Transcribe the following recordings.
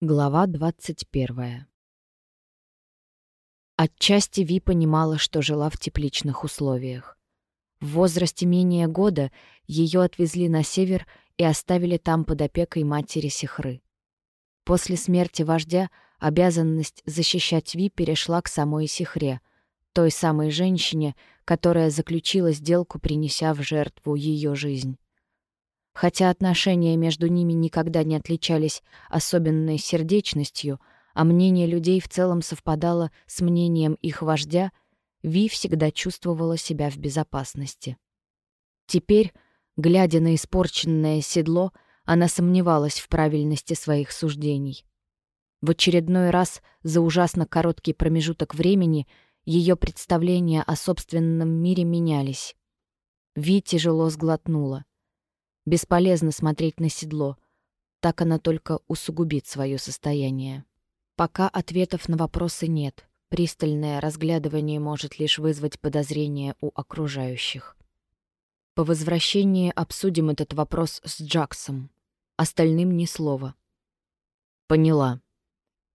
Глава 21. Отчасти Ви понимала, что жила в тепличных условиях. В возрасте менее года ее отвезли на север и оставили там под опекой матери Сихры. После смерти вождя обязанность защищать Ви перешла к самой Сихре, той самой женщине, которая заключила сделку, принеся в жертву ее жизнь. Хотя отношения между ними никогда не отличались особенной сердечностью, а мнение людей в целом совпадало с мнением их вождя, Ви всегда чувствовала себя в безопасности. Теперь, глядя на испорченное седло, она сомневалась в правильности своих суждений. В очередной раз за ужасно короткий промежуток времени ее представления о собственном мире менялись. Ви тяжело сглотнула. Бесполезно смотреть на седло. Так она только усугубит свое состояние. Пока ответов на вопросы нет. Пристальное разглядывание может лишь вызвать подозрения у окружающих. По возвращении обсудим этот вопрос с Джаксом. Остальным ни слова. Поняла.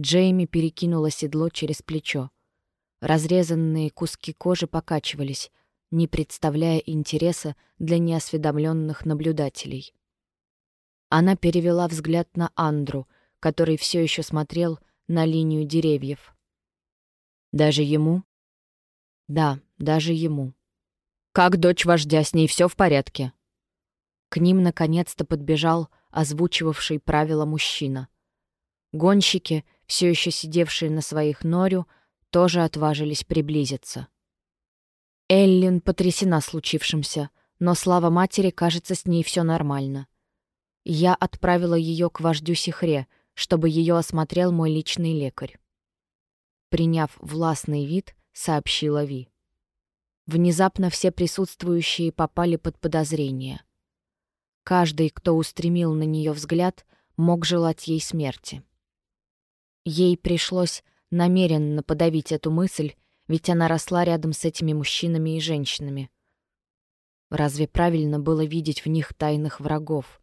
Джейми перекинула седло через плечо. Разрезанные куски кожи покачивались, не представляя интереса для неосведомленных наблюдателей. Она перевела взгляд на Андру, который все еще смотрел на линию деревьев. «Даже ему?» «Да, даже ему». «Как дочь вождя, с ней все в порядке?» К ним наконец-то подбежал озвучивавший правила мужчина. Гонщики, все еще сидевшие на своих норю, тоже отважились приблизиться. Эллин потрясена случившимся, но слава матери, кажется, с ней все нормально. Я отправила ее к вождю Сихре, чтобы ее осмотрел мой личный лекарь. Приняв властный вид, сообщила Ви. Внезапно все присутствующие попали под подозрение. Каждый, кто устремил на нее взгляд, мог желать ей смерти. Ей пришлось намеренно подавить эту мысль ведь она росла рядом с этими мужчинами и женщинами. Разве правильно было видеть в них тайных врагов?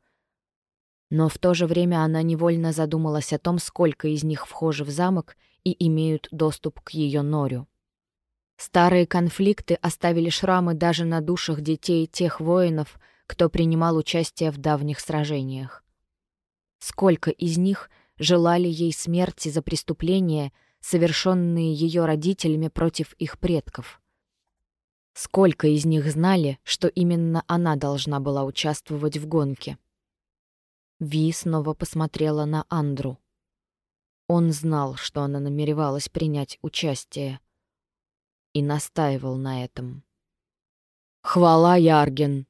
Но в то же время она невольно задумалась о том, сколько из них вхожи в замок и имеют доступ к ее норю. Старые конфликты оставили шрамы даже на душах детей тех воинов, кто принимал участие в давних сражениях. Сколько из них желали ей смерти за преступления, совершенные ее родителями против их предков. Сколько из них знали, что именно она должна была участвовать в гонке? Ви снова посмотрела на Андру. Он знал, что она намеревалась принять участие, и настаивал на этом. «Хвала, Ярген!»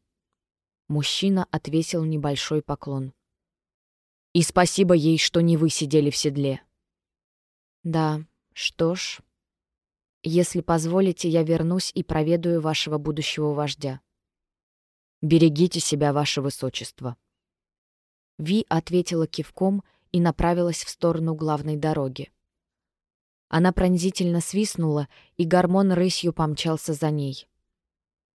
Мужчина отвесил небольшой поклон. «И спасибо ей, что не вы сидели в седле. Да, что ж. Если позволите, я вернусь и проведаю вашего будущего вождя. Берегите себя, ваше высочество. Ви ответила кивком и направилась в сторону главной дороги. Она пронзительно свистнула, и гормон рысью помчался за ней.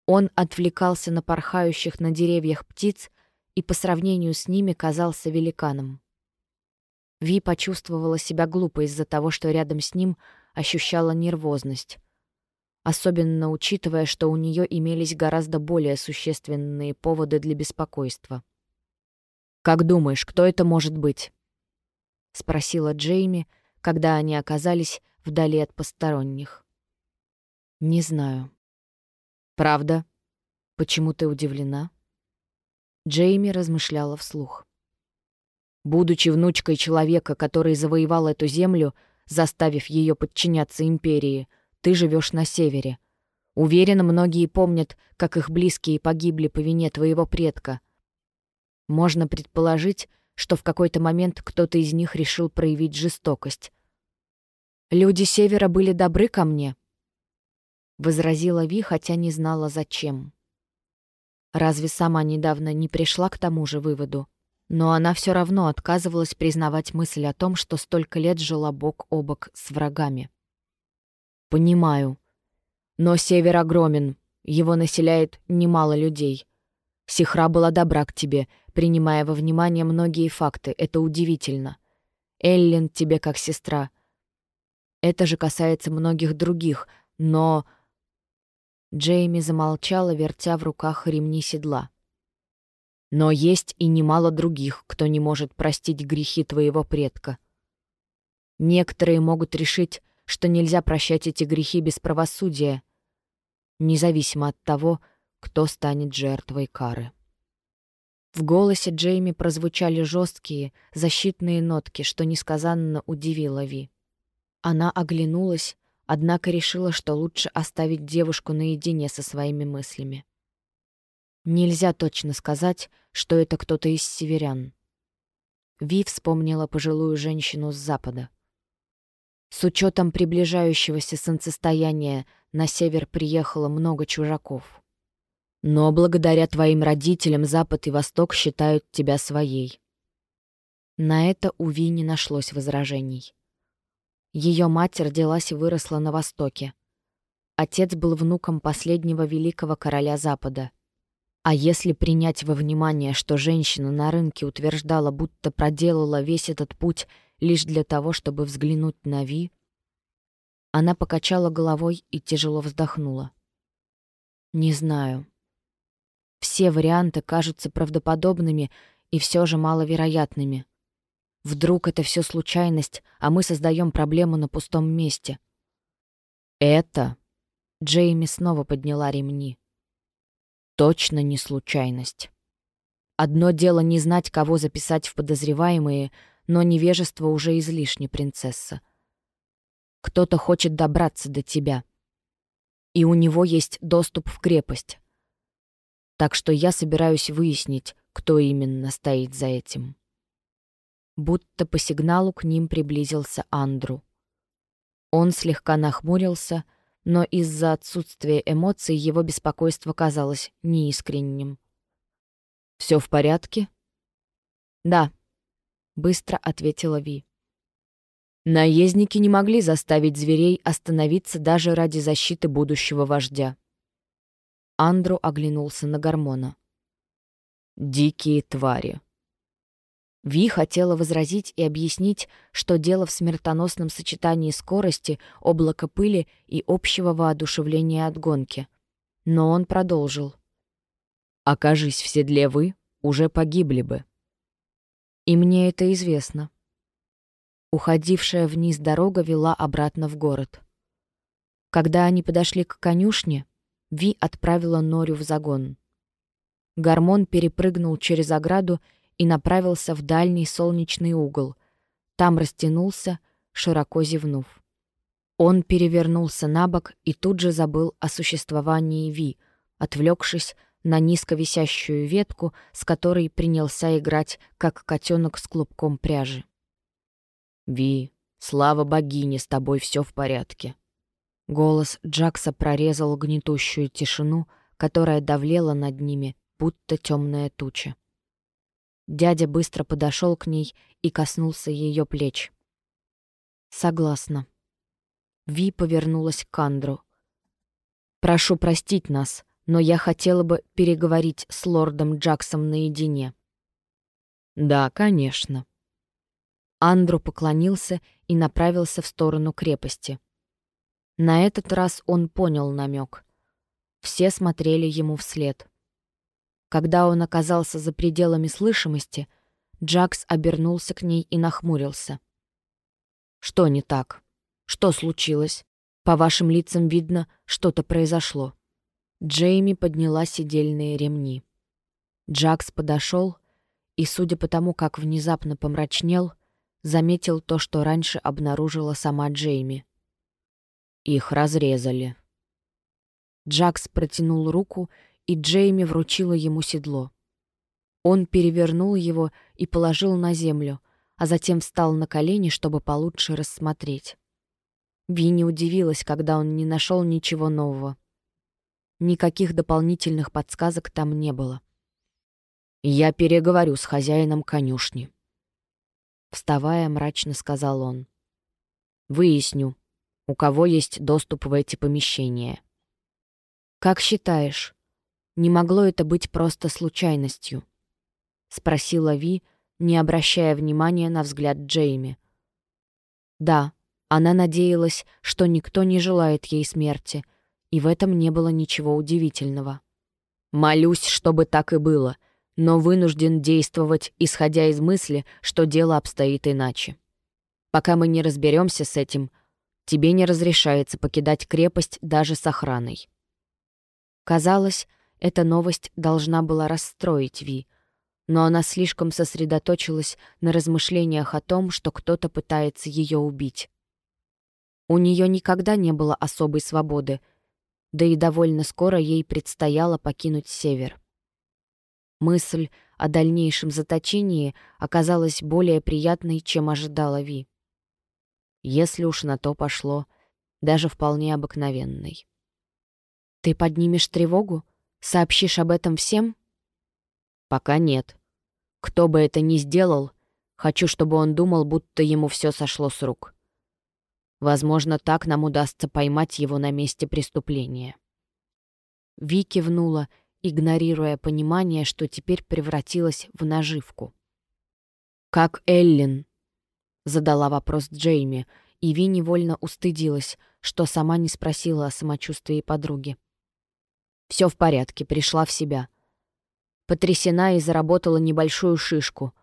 Он отвлекался на порхающих на деревьях птиц и по сравнению с ними казался великаном. Ви почувствовала себя глупо из-за того, что рядом с ним ощущала нервозность. Особенно учитывая, что у нее имелись гораздо более существенные поводы для беспокойства. «Как думаешь, кто это может быть?» — спросила Джейми, когда они оказались вдали от посторонних. «Не знаю». «Правда? Почему ты удивлена?» Джейми размышляла вслух. Будучи внучкой человека, который завоевал эту землю, заставив ее подчиняться империи, ты живешь на севере. Уверен, многие помнят, как их близкие погибли по вине твоего предка. Можно предположить, что в какой-то момент кто-то из них решил проявить жестокость. «Люди Севера были добры ко мне», — возразила Ви, хотя не знала, зачем. Разве сама недавно не пришла к тому же выводу? Но она все равно отказывалась признавать мысль о том, что столько лет жила бок о бок с врагами. «Понимаю. Но север огромен, его населяет немало людей. Сихра была добра к тебе, принимая во внимание многие факты, это удивительно. Эллен тебе как сестра. Это же касается многих других, но...» Джейми замолчала, вертя в руках ремни седла. «Но есть и немало других, кто не может простить грехи твоего предка. Некоторые могут решить, что нельзя прощать эти грехи без правосудия, независимо от того, кто станет жертвой кары». В голосе Джейми прозвучали жесткие, защитные нотки, что несказанно удивило Ви. Она оглянулась, однако решила, что лучше оставить девушку наедине со своими мыслями. Нельзя точно сказать, что это кто-то из северян. Ви вспомнила пожилую женщину с запада. С учетом приближающегося солнцестояния на север приехало много чужаков. Но благодаря твоим родителям Запад и Восток считают тебя своей. На это у Ви не нашлось возражений. Ее мать родилась и выросла на Востоке. Отец был внуком последнего великого короля Запада. А если принять во внимание, что женщина на рынке утверждала, будто проделала весь этот путь лишь для того, чтобы взглянуть на Ви, она покачала головой и тяжело вздохнула. «Не знаю. Все варианты кажутся правдоподобными и все же маловероятными. Вдруг это все случайность, а мы создаем проблему на пустом месте. Это... Джейми снова подняла ремни. Точно не случайность. Одно дело не знать, кого записать в подозреваемые, но невежество уже излишне, принцесса. Кто-то хочет добраться до тебя. И у него есть доступ в крепость. Так что я собираюсь выяснить, кто именно стоит за этим. Будто по сигналу к ним приблизился Андру. Он слегка нахмурился, но из-за отсутствия эмоций его беспокойство казалось неискренним. «Все в порядке?» «Да», — быстро ответила Ви. Наездники не могли заставить зверей остановиться даже ради защиты будущего вождя. Андру оглянулся на Гормона. «Дикие твари». Ви хотела возразить и объяснить, что дело в смертоносном сочетании скорости, облака пыли и общего воодушевления от гонки. Но он продолжил. «Окажись в седле вы, уже погибли бы». И мне это известно. Уходившая вниз дорога вела обратно в город. Когда они подошли к конюшне, Ви отправила Норю в загон. Гормон перепрыгнул через ограду и направился в дальний солнечный угол. Там растянулся, широко зевнув. Он перевернулся на бок и тут же забыл о существовании Ви, отвлекшись на низко висящую ветку, с которой принялся играть, как котенок с клубком пряжи. «Ви, слава богине, с тобой все в порядке», Голос Джакса прорезал гнетущую тишину, которая давлела над ними, будто темная туча. Дядя быстро подошел к ней и коснулся ее плеч. «Согласна». Ви повернулась к Андру. «Прошу простить нас, но я хотела бы переговорить с лордом Джаксом наедине». «Да, конечно». Андру поклонился и направился в сторону крепости. На этот раз он понял намек. Все смотрели ему вслед. Когда он оказался за пределами слышимости, Джакс обернулся к ней и нахмурился. «Что не так? Что случилось? По вашим лицам видно, что-то произошло». Джейми подняла сидельные ремни. Джакс подошел и, судя по тому, как внезапно помрачнел, заметил то, что раньше обнаружила сама Джейми. Их разрезали. Джакс протянул руку, и Джейми вручила ему седло. Он перевернул его и положил на землю, а затем встал на колени, чтобы получше рассмотреть. Винни удивилась, когда он не нашел ничего нового. Никаких дополнительных подсказок там не было. «Я переговорю с хозяином конюшни», — вставая, мрачно сказал он. «Выясню, у кого есть доступ в эти помещения. «Как считаешь, не могло это быть просто случайностью?» — спросила Ви, не обращая внимания на взгляд Джейми. Да, она надеялась, что никто не желает ей смерти, и в этом не было ничего удивительного. «Молюсь, чтобы так и было», но вынужден действовать, исходя из мысли, что дело обстоит иначе. Пока мы не разберемся с этим, тебе не разрешается покидать крепость даже с охраной. Казалось, эта новость должна была расстроить Ви, но она слишком сосредоточилась на размышлениях о том, что кто-то пытается ее убить. У нее никогда не было особой свободы, да и довольно скоро ей предстояло покинуть север. Мысль о дальнейшем заточении оказалась более приятной, чем ожидала Ви. Если уж на то пошло, даже вполне обыкновенной. «Ты поднимешь тревогу? Сообщишь об этом всем?» «Пока нет. Кто бы это ни сделал, хочу, чтобы он думал, будто ему все сошло с рук. Возможно, так нам удастся поймать его на месте преступления». Ви кивнула игнорируя понимание, что теперь превратилась в наживку. «Как Эллин?» — задала вопрос Джейми, и Ви невольно устыдилась, что сама не спросила о самочувствии подруги. Все в порядке, пришла в себя. Потрясена и заработала небольшую шишку.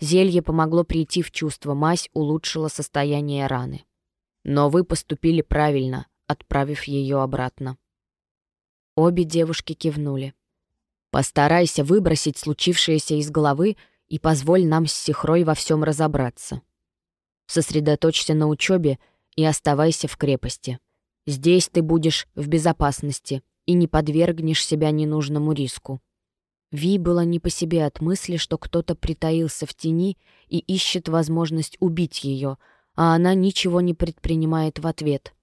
Зелье помогло прийти в чувство, мазь улучшила состояние раны. Но вы поступили правильно, отправив ее обратно. Обе девушки кивнули. Постарайся выбросить случившееся из головы и позволь нам с Сихрой во всем разобраться. Сосредоточься на учебе и оставайся в крепости. Здесь ты будешь в безопасности и не подвергнешь себя ненужному риску. Ви было не по себе от мысли, что кто-то притаился в тени и ищет возможность убить ее, а она ничего не предпринимает в ответ.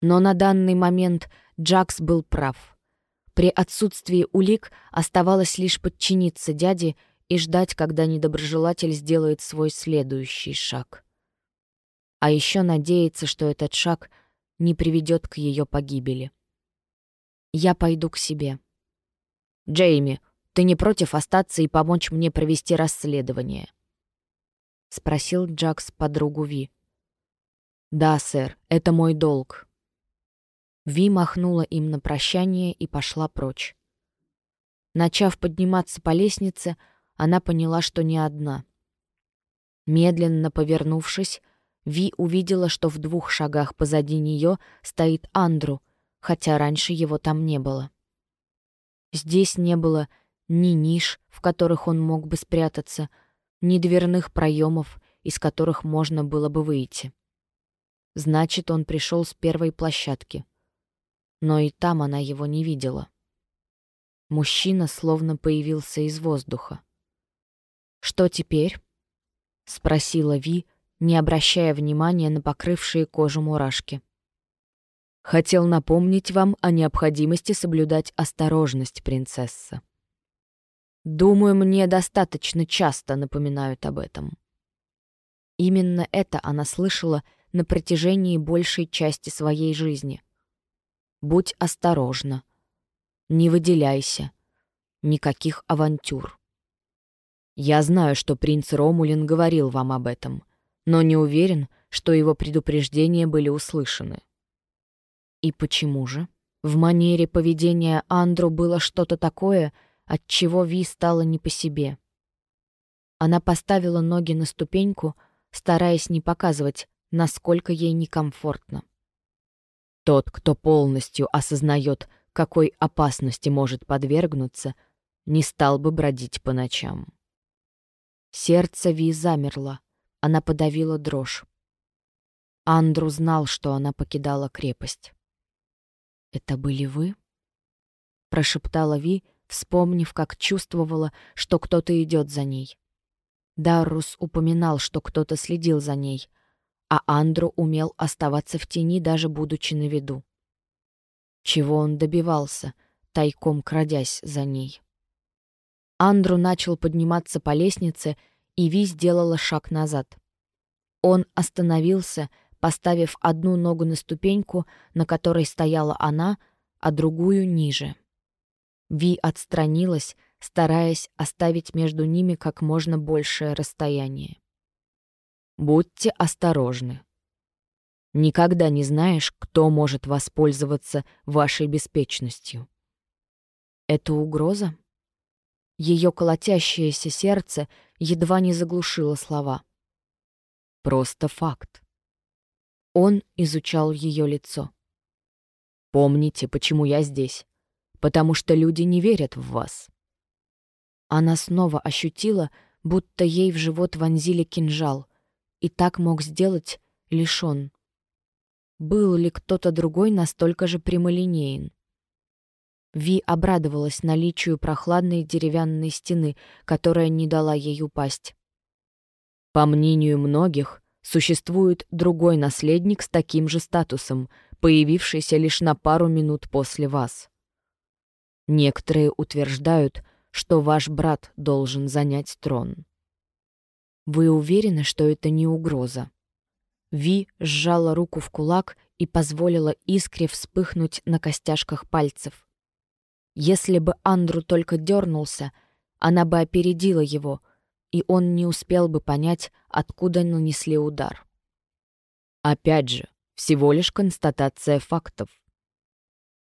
Но на данный момент Джакс был прав. При отсутствии улик оставалось лишь подчиниться дяде и ждать, когда недоброжелатель сделает свой следующий шаг. А еще надеяться, что этот шаг не приведет к ее погибели. Я пойду к себе. «Джейми, ты не против остаться и помочь мне провести расследование?» — спросил Джакс подругу Ви. «Да, сэр, это мой долг», Ви махнула им на прощание и пошла прочь. Начав подниматься по лестнице, она поняла, что не одна. Медленно повернувшись, Ви увидела, что в двух шагах позади нее стоит Андру, хотя раньше его там не было. Здесь не было ни ниш, в которых он мог бы спрятаться, ни дверных проемов, из которых можно было бы выйти. Значит, он пришел с первой площадки но и там она его не видела. Мужчина словно появился из воздуха. «Что теперь?» — спросила Ви, не обращая внимания на покрывшие кожу мурашки. «Хотел напомнить вам о необходимости соблюдать осторожность, принцесса. Думаю, мне достаточно часто напоминают об этом». Именно это она слышала на протяжении большей части своей жизни — Будь осторожна. Не выделяйся. Никаких авантюр. Я знаю, что принц Ромулин говорил вам об этом, но не уверен, что его предупреждения были услышаны. И почему же? В манере поведения Андру было что-то такое, от чего Ви стало не по себе. Она поставила ноги на ступеньку, стараясь не показывать, насколько ей некомфортно. Тот, кто полностью осознает, какой опасности может подвергнуться, не стал бы бродить по ночам. Сердце Ви замерло, она подавила дрожь. Андру знал, что она покидала крепость. «Это были вы?» — прошептала Ви, вспомнив, как чувствовала, что кто-то идет за ней. Даррус упоминал, что кто-то следил за ней — а Андру умел оставаться в тени, даже будучи на виду. Чего он добивался, тайком крадясь за ней? Андру начал подниматься по лестнице, и Ви сделала шаг назад. Он остановился, поставив одну ногу на ступеньку, на которой стояла она, а другую ниже. Ви отстранилась, стараясь оставить между ними как можно большее расстояние. Будьте осторожны. Никогда не знаешь, кто может воспользоваться вашей беспечностью. Это угроза? Ее колотящееся сердце едва не заглушило слова. Просто факт. Он изучал ее лицо. Помните, почему я здесь? Потому что люди не верят в вас. Она снова ощутила, будто ей в живот вонзили кинжал, и так мог сделать лишь он. Был ли кто-то другой настолько же прямолинеен? Ви обрадовалась наличию прохладной деревянной стены, которая не дала ей упасть. По мнению многих, существует другой наследник с таким же статусом, появившийся лишь на пару минут после вас. Некоторые утверждают, что ваш брат должен занять трон. Вы уверены, что это не угроза? Ви сжала руку в кулак и позволила искре вспыхнуть на костяшках пальцев. Если бы Андру только дернулся, она бы опередила его, и он не успел бы понять, откуда нанесли удар. Опять же, всего лишь констатация фактов.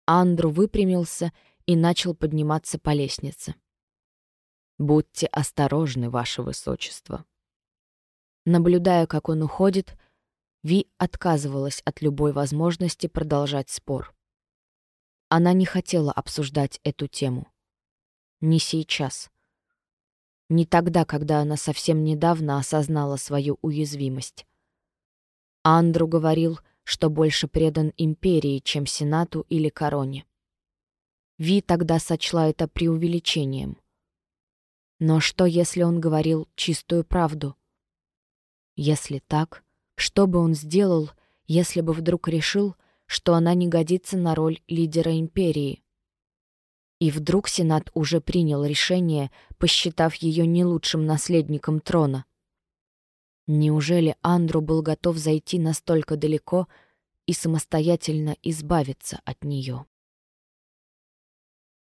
Андру выпрямился и начал подниматься по лестнице. «Будьте осторожны, ваше высочество». Наблюдая, как он уходит, Ви отказывалась от любой возможности продолжать спор. Она не хотела обсуждать эту тему. Не сейчас. Не тогда, когда она совсем недавно осознала свою уязвимость. Андру говорил, что больше предан империи, чем Сенату или Короне. Ви тогда сочла это преувеличением. Но что, если он говорил чистую правду? Если так, что бы он сделал, если бы вдруг решил, что она не годится на роль лидера империи? И вдруг Сенат уже принял решение, посчитав ее не лучшим наследником трона. Неужели Андру был готов зайти настолько далеко и самостоятельно избавиться от нее?